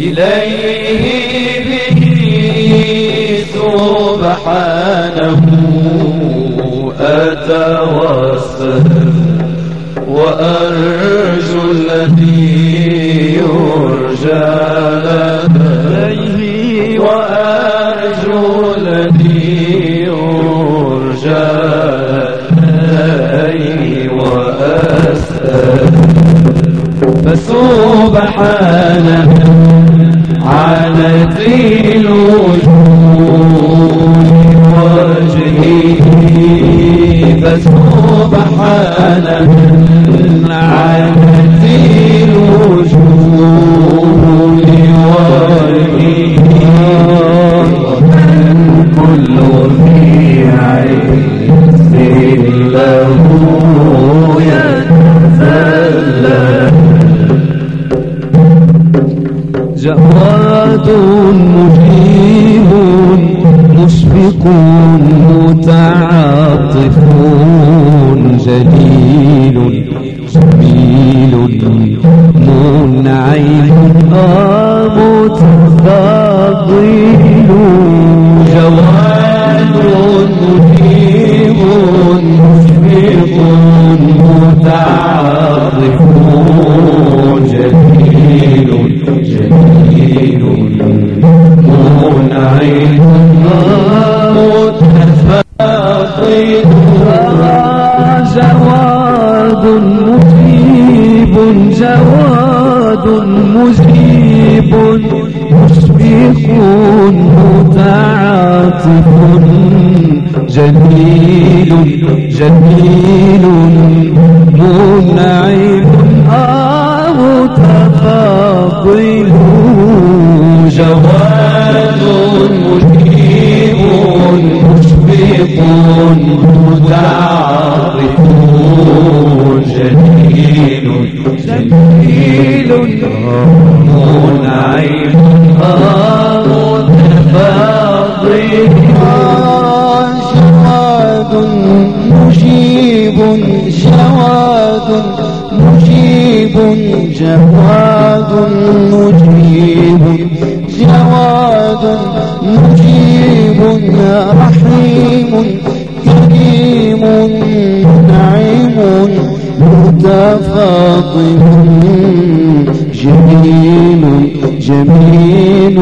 إليه به سبحانه أتوسل وأرجو الذي يرجى لديه وأرجو الذي يرجى لديه وأسأل فسبحانه في الوجود وجهه فسبحان جواد مجيب مشفق متعاطف جليل جميل منعم آه. مجيب مشفق متعاطف جميل جميل منعم آه تفاضل جواد مجيب مشفق متعاطف منعم متفاضل شواد مجيب شواد مجيب جواد مجيب جواد مجيب رحيم كريم نعيم متفاضل جميل جميل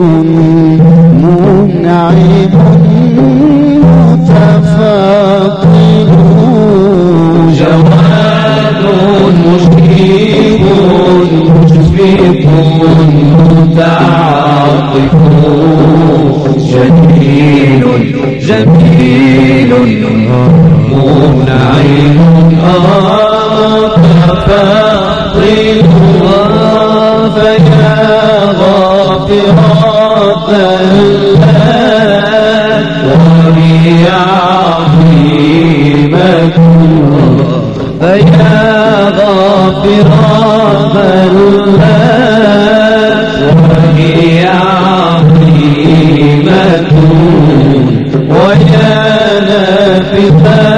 منعم متفاقم جواد مجيب مشفق متعاطف جميل جميل منعم آه Oh, غافرات لك وهي عظيمة فيا غافرات لك وهي عظيمة ويا نافذة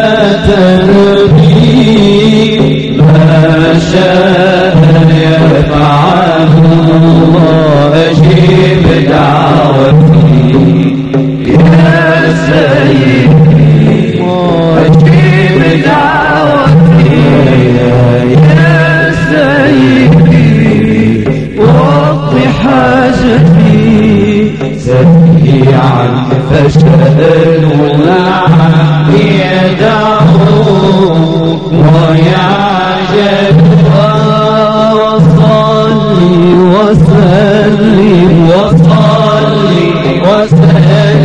ما شاء فاسألوا أعبيده ويا جبار وصلي وسلم وصلي وسلم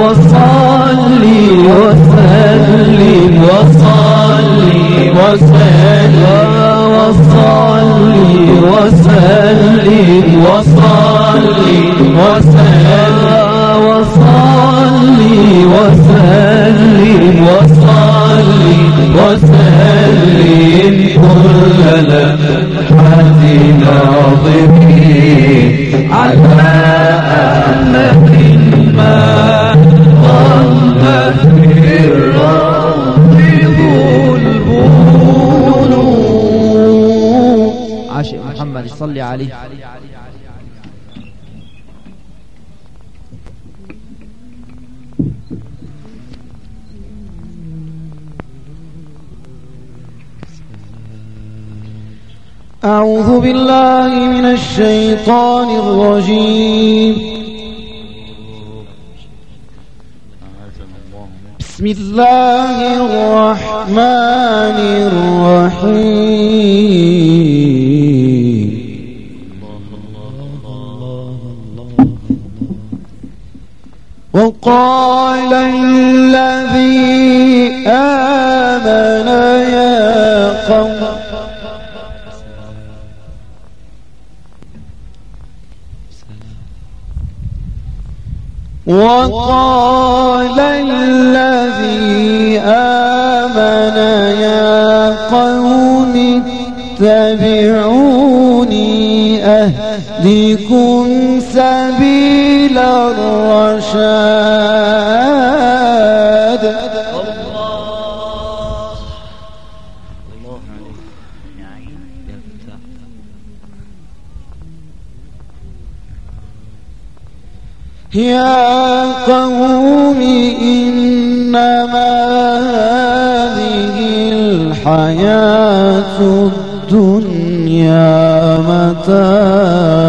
وصلي وسلم وصلي وسلم وصلي وسلم وصلي ناظرين على أمل ما ضمت في الروض البلوغ عاشق محمد صلي عليه. بالله من الشيطان الرجيم. بسم الله الرحمن الرحيم. وقال الذي آمن يا قوم وقال الذي آمن يا قوم اتبعوني أهدكم سبيل الرشاد. يا قوم إنما هذه الحياة الدنيا متاع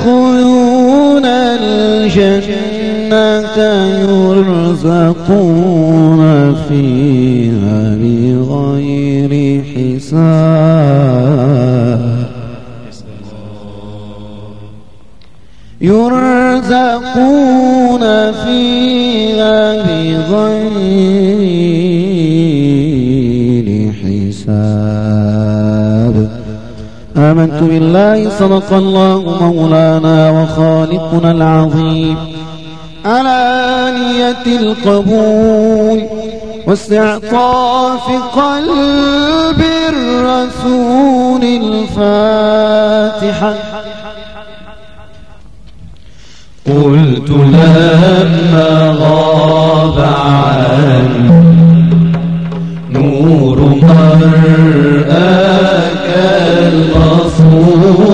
يدخلون الجنة يرزقون فيها بغير حساب. يرزقون فيها بغير حساب. آمنت بالله صدق الله مولانا وخالقنا العظيم. على نية القبول واستعطاف قلب الرسول الفاتحة. قلت لما غاب عني نور مرآك المصون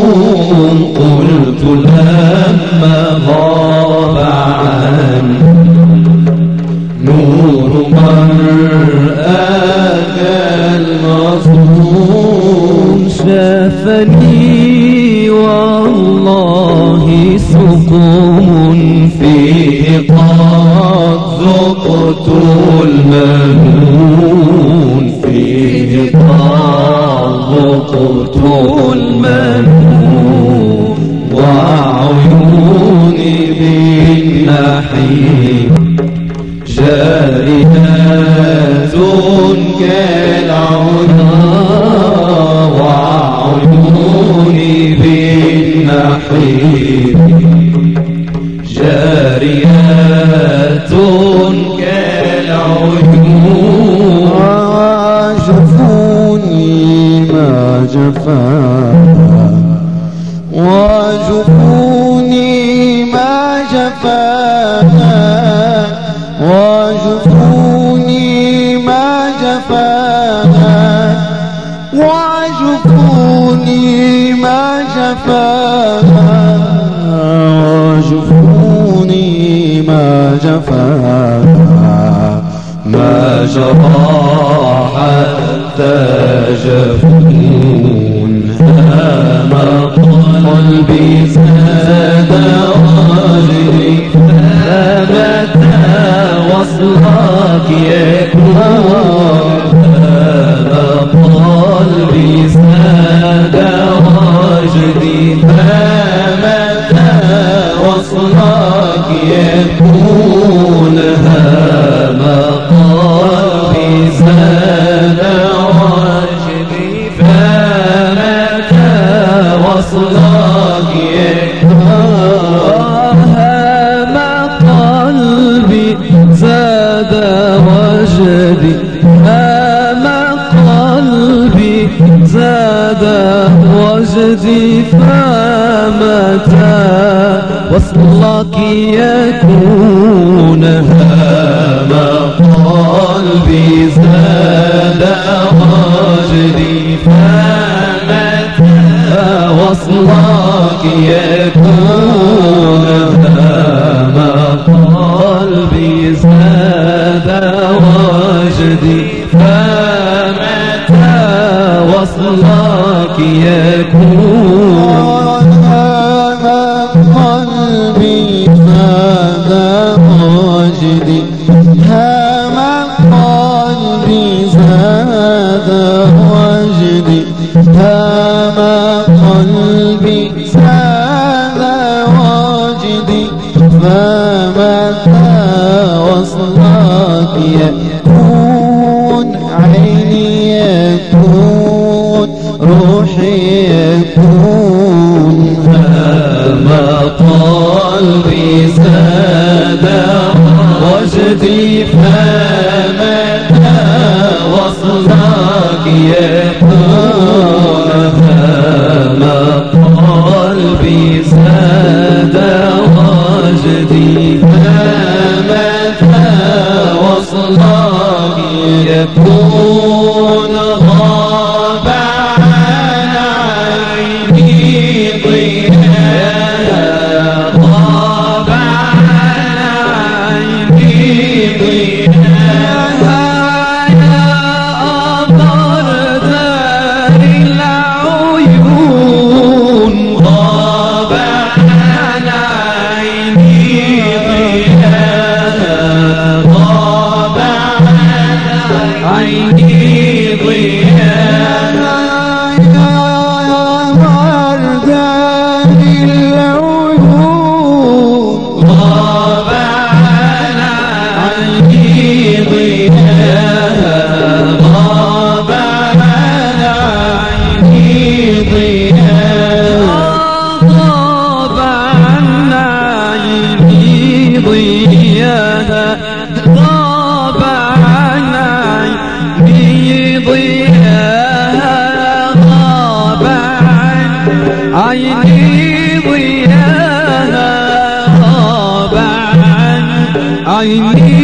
قلت لما غاب عني نور مرآك المصون شافني قد ذقت المنون فيه قد ذقت المنون. وعيوني بالنحيب جاريات كالعنا وعيوني بالنحيب جفا واجفوني ما جفا واجفوني ما جفا واجفوني ما جفا واجفوني ما جفا ما جرى حتى جفا قلبي زاد رجلي فمتى وصلك يكون قلبي زاد رجلي فمتى وصلك يكون هما قلبي زاد رجلي فمتى وصلك وصلك يكون هام قلبي زاد وجدي فمتى وصلك يكون هام قلبي زاد وجدي فمتى وصلك يكون ini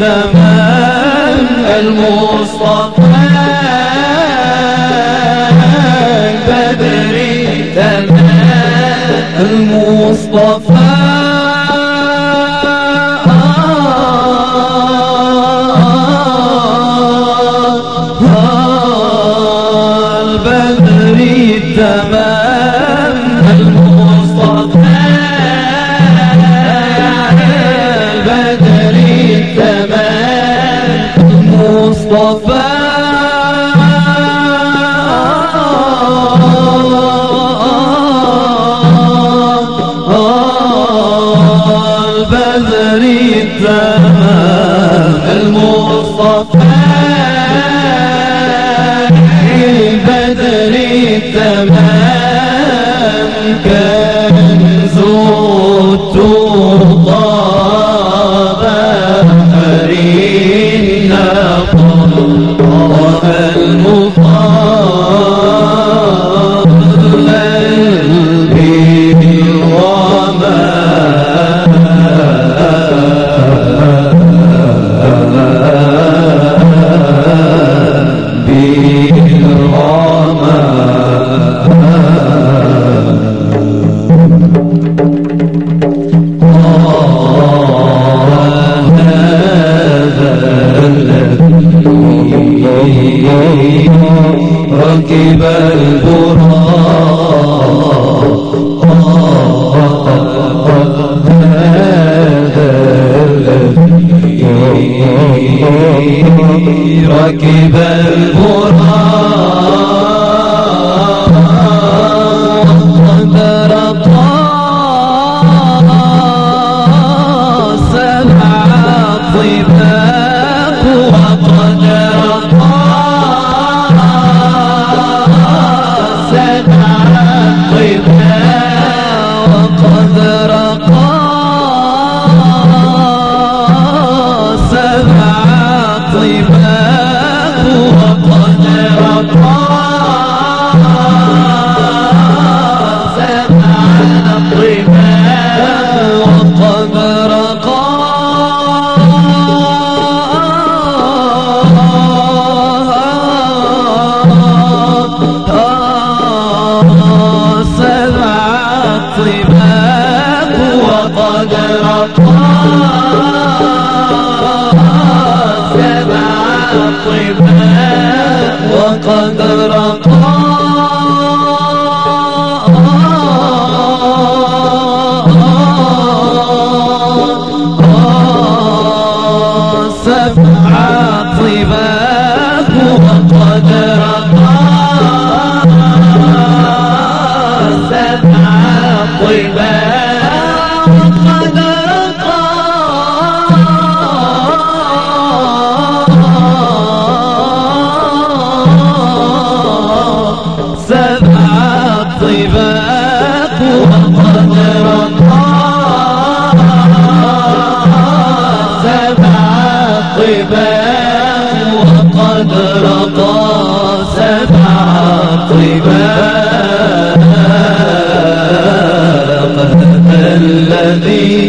تمام المصطفى. البدر تمام المصطفى. ركب البراق 看淡 عقبات وقد رقى سبع عقبات الذي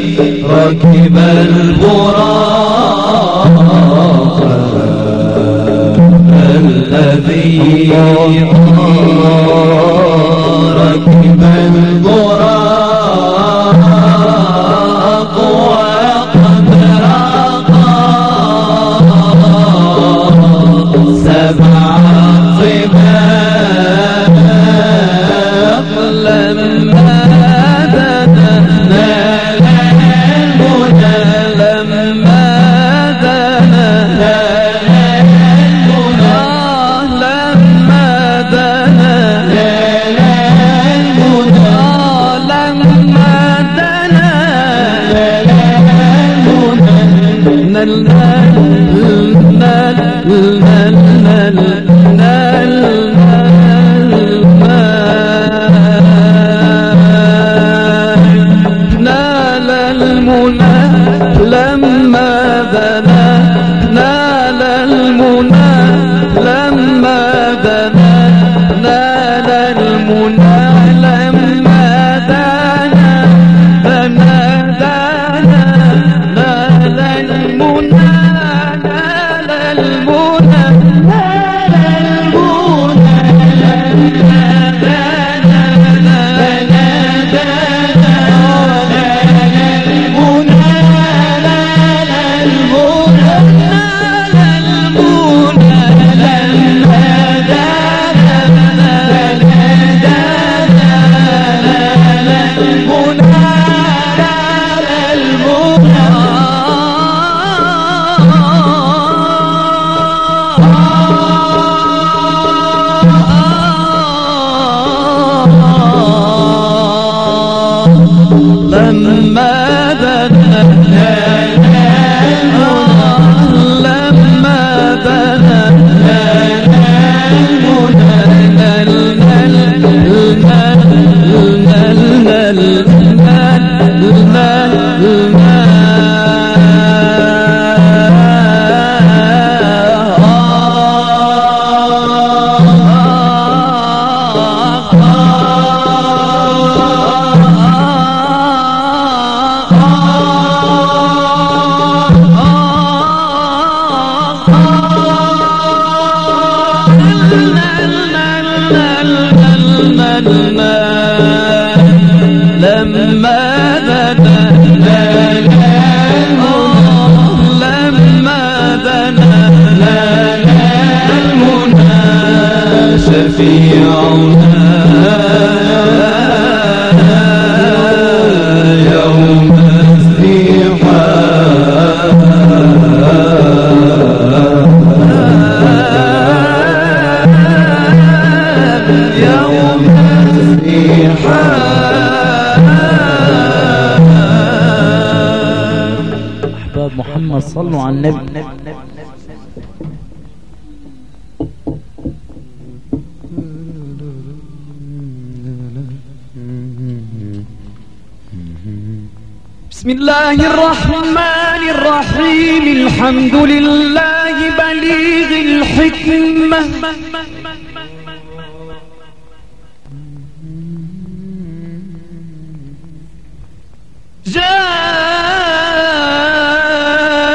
بسم الله الرحمن الرحيم الحمد لله بليغ الحكمة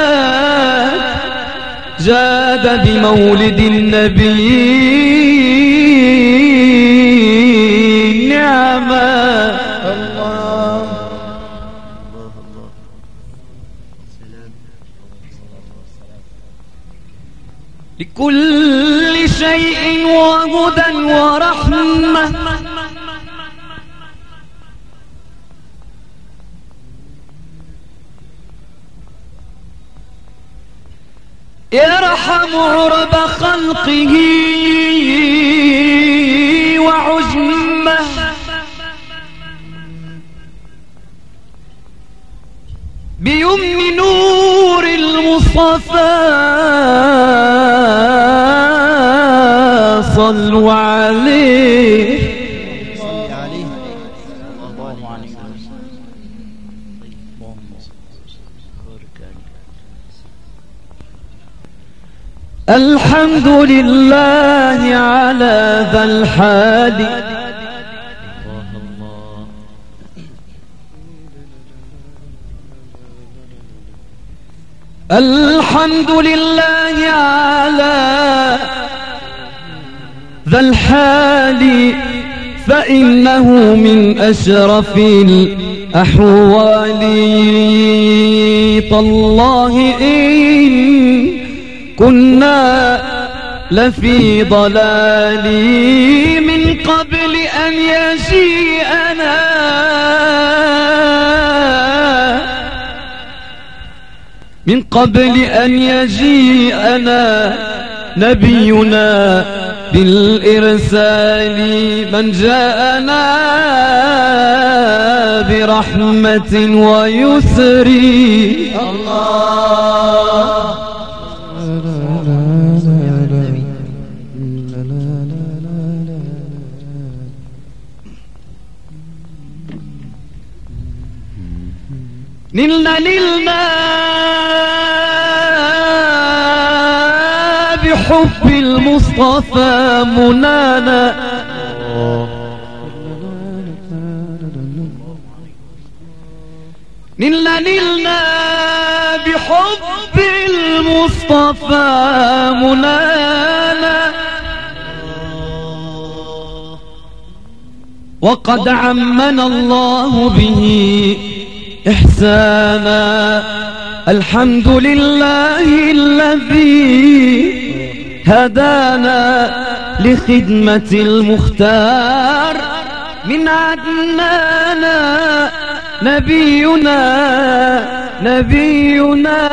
جاء جاد بمولد النبي عرب خلقه وعجمه بيمن نور المصطفى صلوا عليه لله على ذا الحال. الحمد لله على ذا الحال فإنه من أشرف الأحوال. تالله إن كنا لفي ضلال من قبل أن يجيئنا. من قبل أن يجيئنا نبينا بالإرسال من جاءنا برحمة ويسر. الله. نلنا نلنا بحب المصطفى منانا. نلنا نلنا بحب المصطفى منانا. وقد عمنا الله به إحسانا. الحمد لله الذي هدانا لخدمة المختار. من عدنانا نبينا نبينا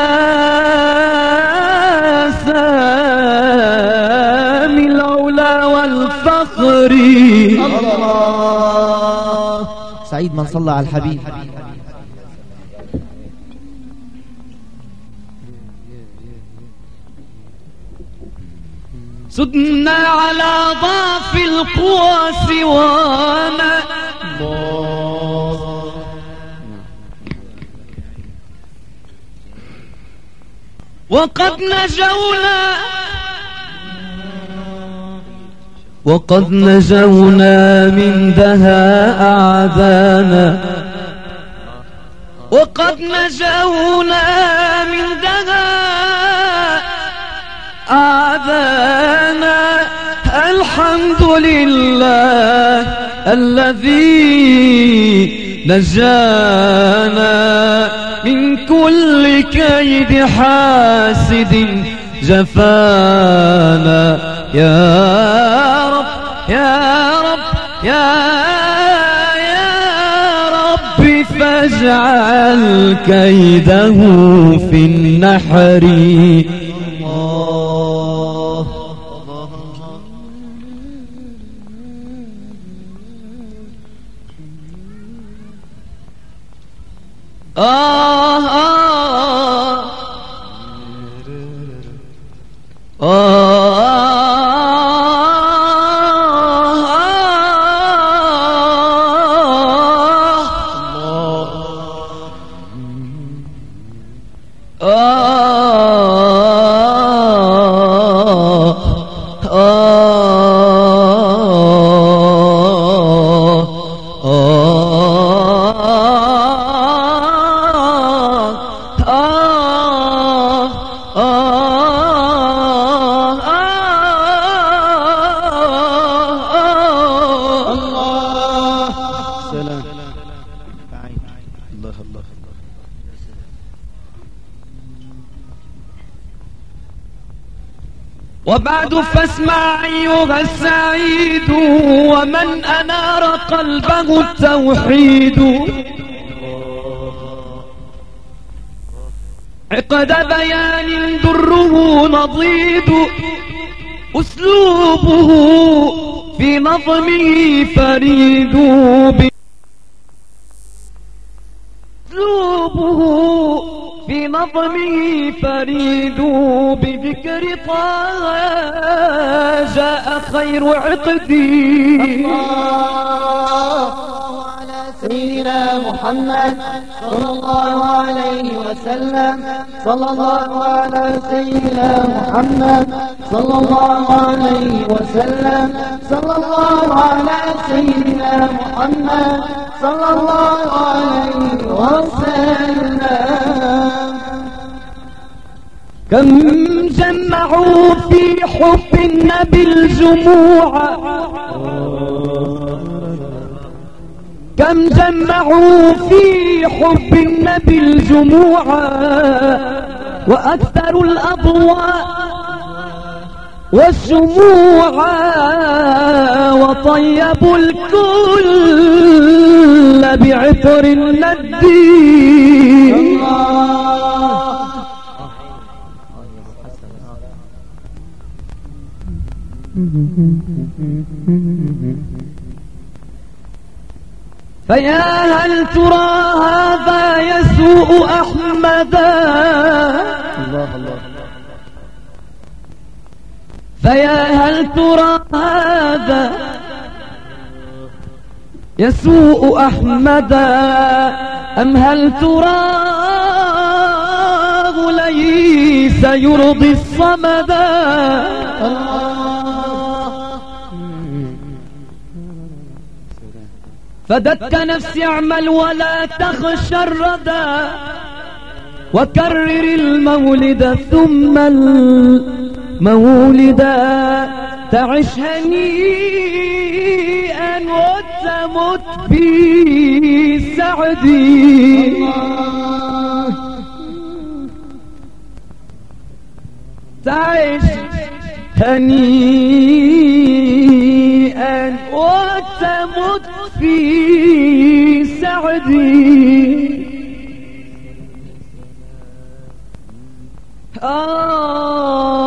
سامي العلا والفخر. الله. سعيد من صلى على الحبيب. سدنا على ضعف القوى سوانا. وقد نجونا. وقد نجونا من دها أعدانا. وقد نجونا من دها أعدانا الحمد لله الذي نجانا من كل كيد حاسد جفانا. يا رب يا رب يا يا فاجعل كيده في النحر. وبعد فاسمع أيها السعيد ومن أنار قلبه التوحيد. عقد بيان دره نضيد أسلوبه في نظمه فريد. أسلوبه في نظمه فريد. بذكر طه جاء خير عقدي سيدنا محمد صلى الله عليه وسلم. صلى الله على سيدنا محمد صلى الله عليه وسلم. صلى الله على سيدنا محمد صلى الله عليه وسلم. كم جمعوا في حب النبي الجموع؟ كم جمعوا في حب النبي الجموع؟ وأكثر الأضواء والشموع وطيبوا الكل بعطر الندي فيا هل ترى هذا يسوء أحمدا؟ الله الله فيا هل ترى هذا يسوء أحمدا؟ أم هل تراه ليس يرضي الصمدا فدك نفسي اعمل ولا تخشى الردى وكرر المولد ثم المولد تعش هنيئا وتمت في سعدي. تعش هنيئا في سعدي. آه.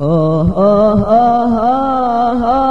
oh, oh, oh, oh, oh.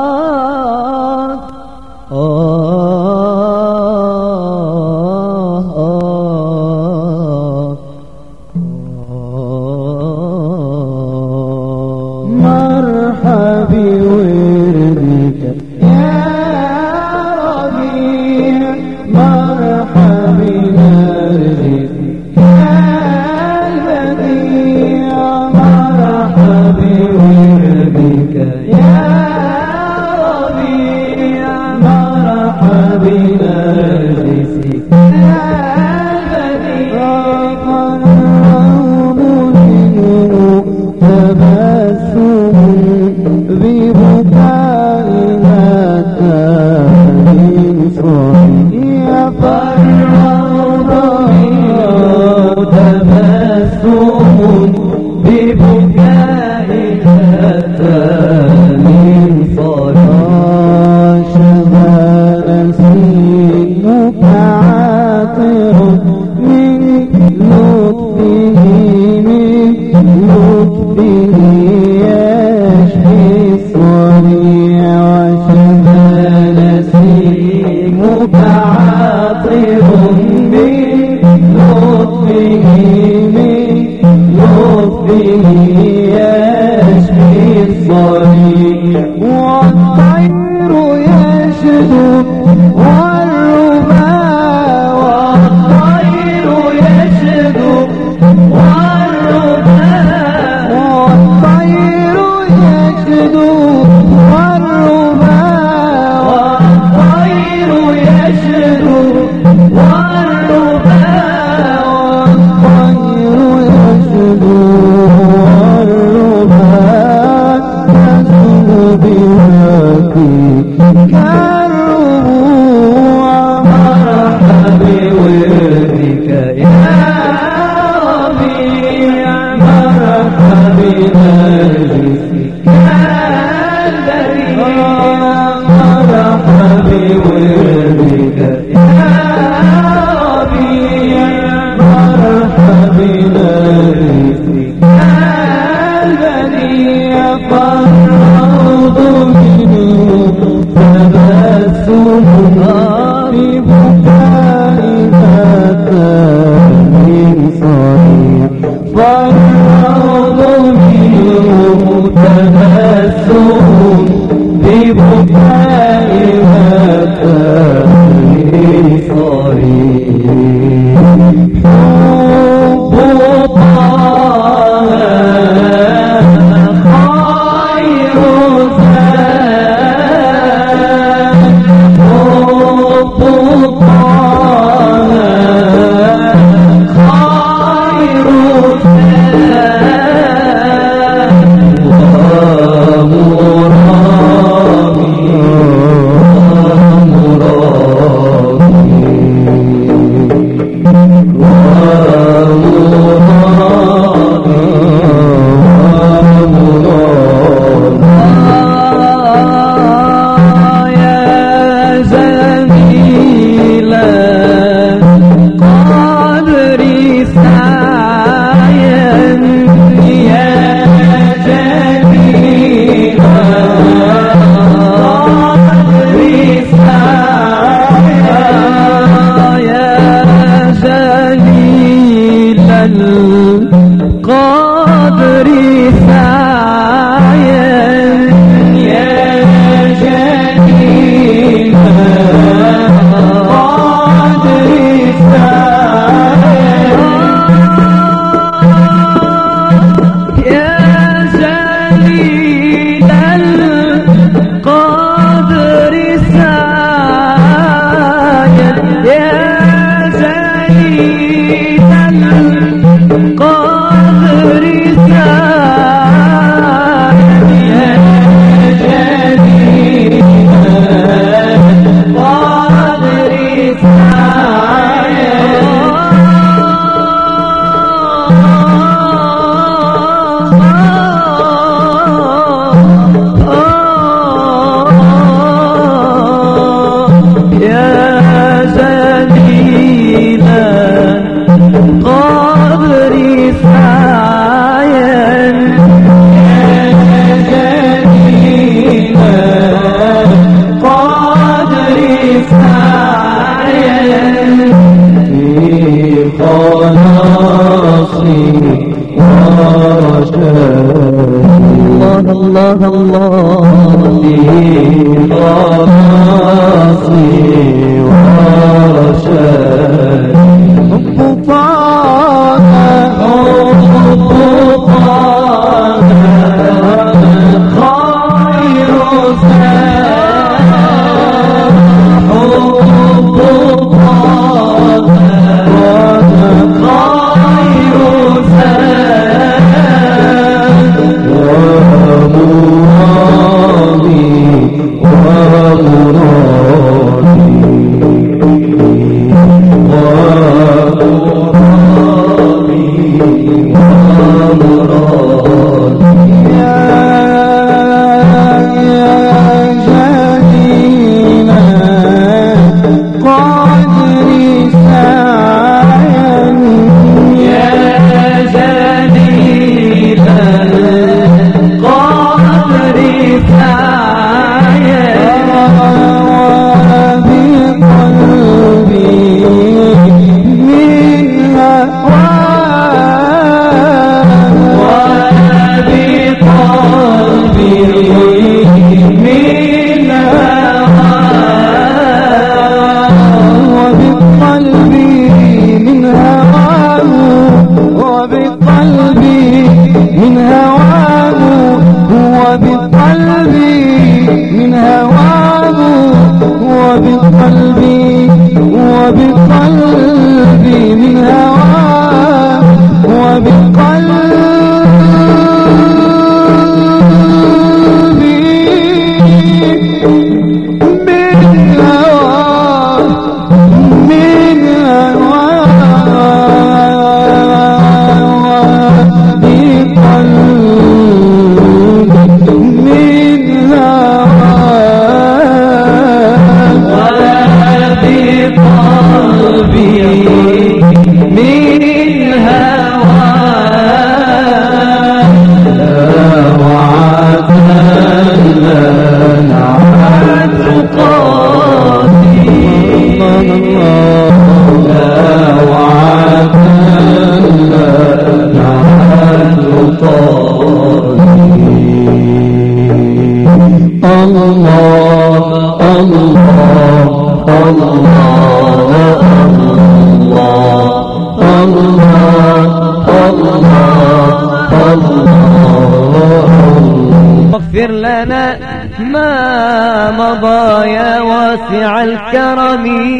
আমি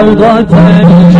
dalga terk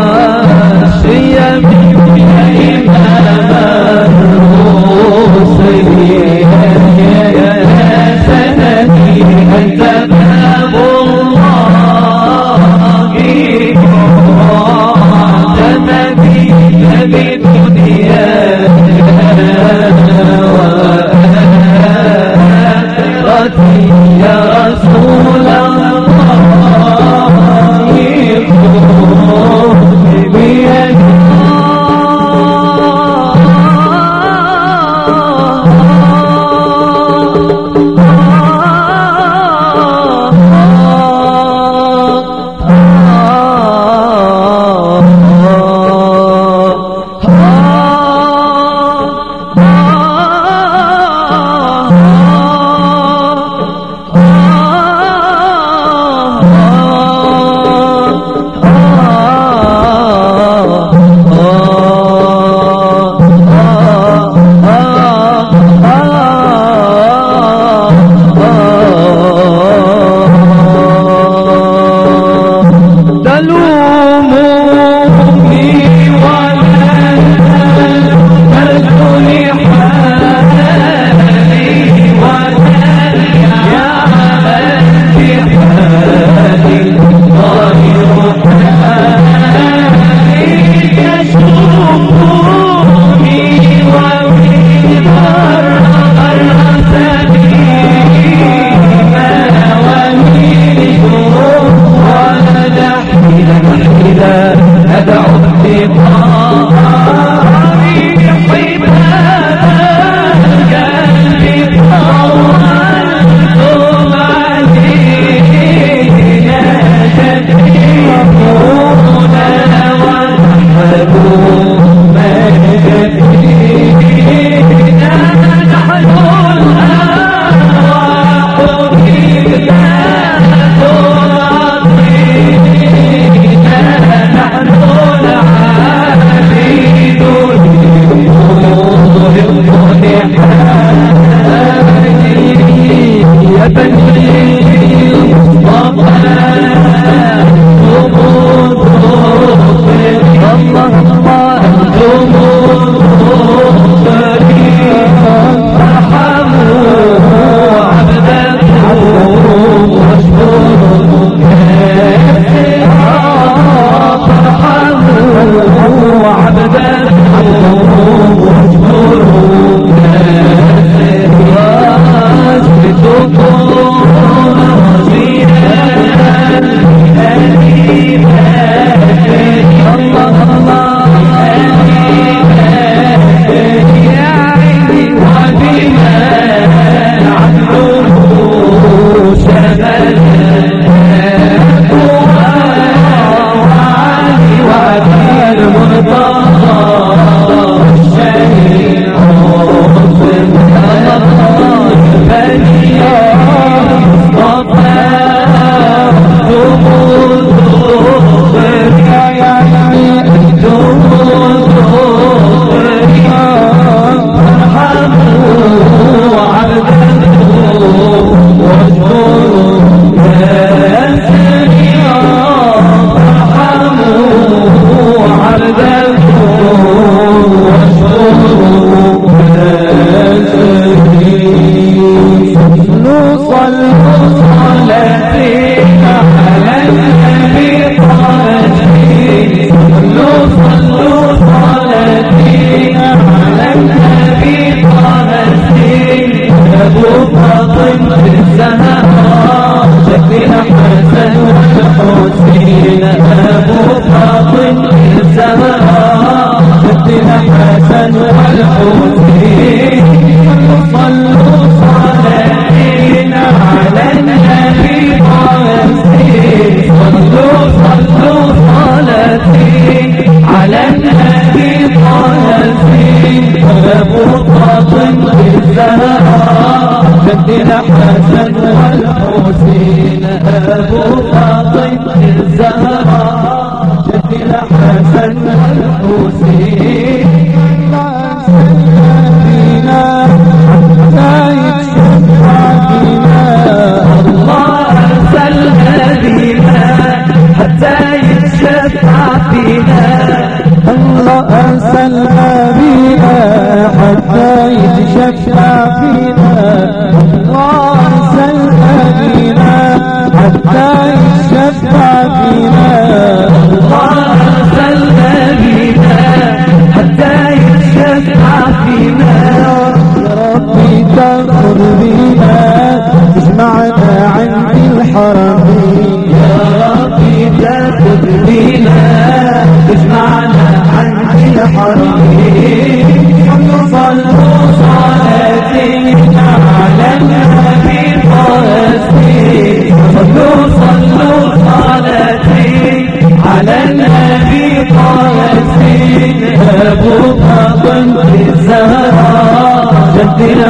啊。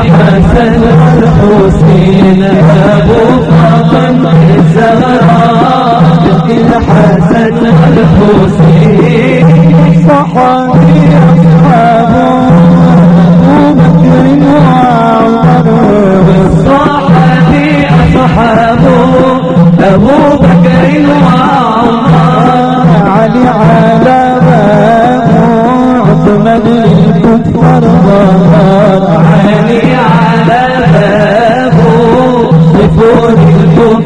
حسن حسين أبو فاطم الزهراء الحسن الحسين صحابي أصحابه أبو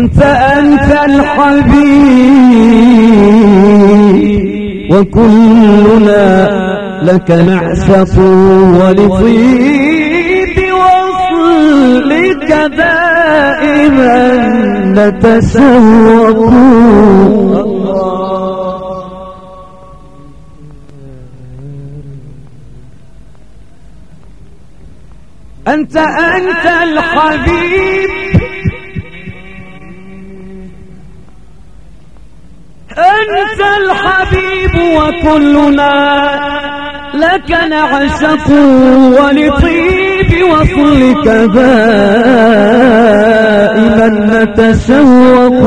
أنت أنت الحبيب وكلنا لك نعشق ولطيب. وصلك دائما نتسوق. أنت أنت الحبيب. الحبيب وكلنا لك نعشق ولطيب وصلك دائما نتشوق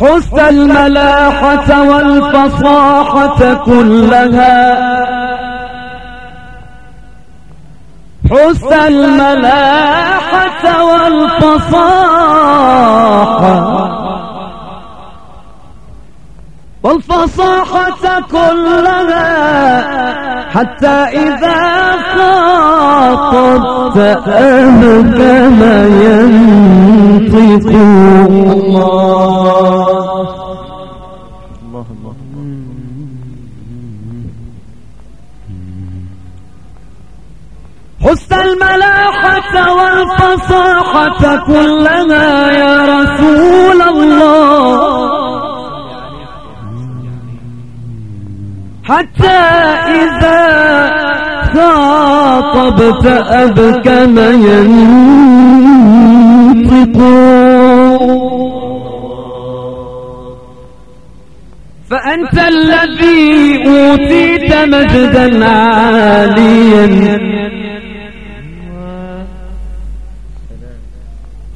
حسن الملاحة والفصاحة كلها حسن الملاحة والفصاحة. والفصاحة كلها حتى إذا خاطبت أهلك ما ينطق الله. حسن الملاحة والفصاحة كلها يا رسول الله. حتى إذا خاطبت أبك ما ينطق فأنت الذي أوتيت مجدا عاليا.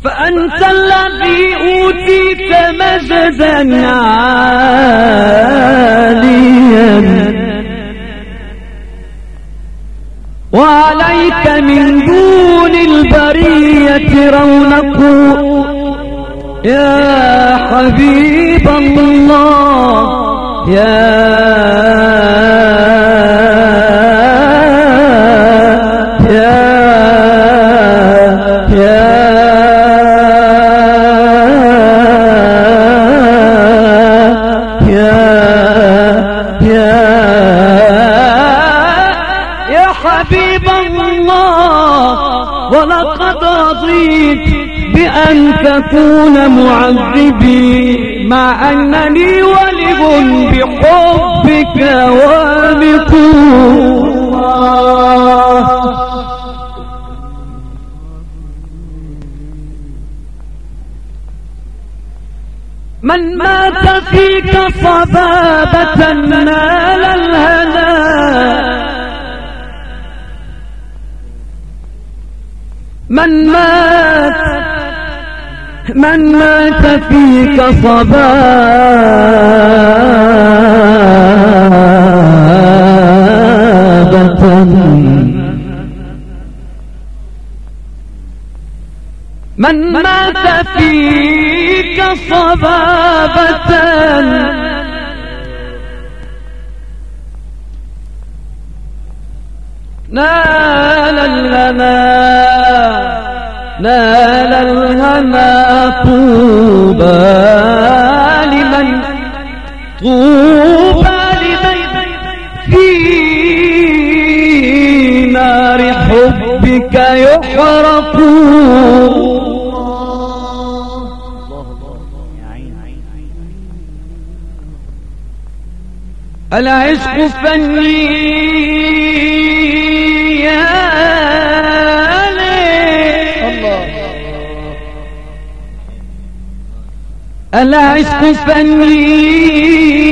فأنت الذي أوتيت مجدا عاليا. وعليك من دون البرية رونق. يا حبيب الله يا رضيت بأن تكون معذبي مع أنني ولب بحبك وبكون من مات فيك صبابة نال الهنا من مات من مات فيك صبابة من مات فيك صبابة. نال لنا نال الهنا طوبى لمن طوبى لمن في نار حبك يحرق العشق فني العشق فني؟ يا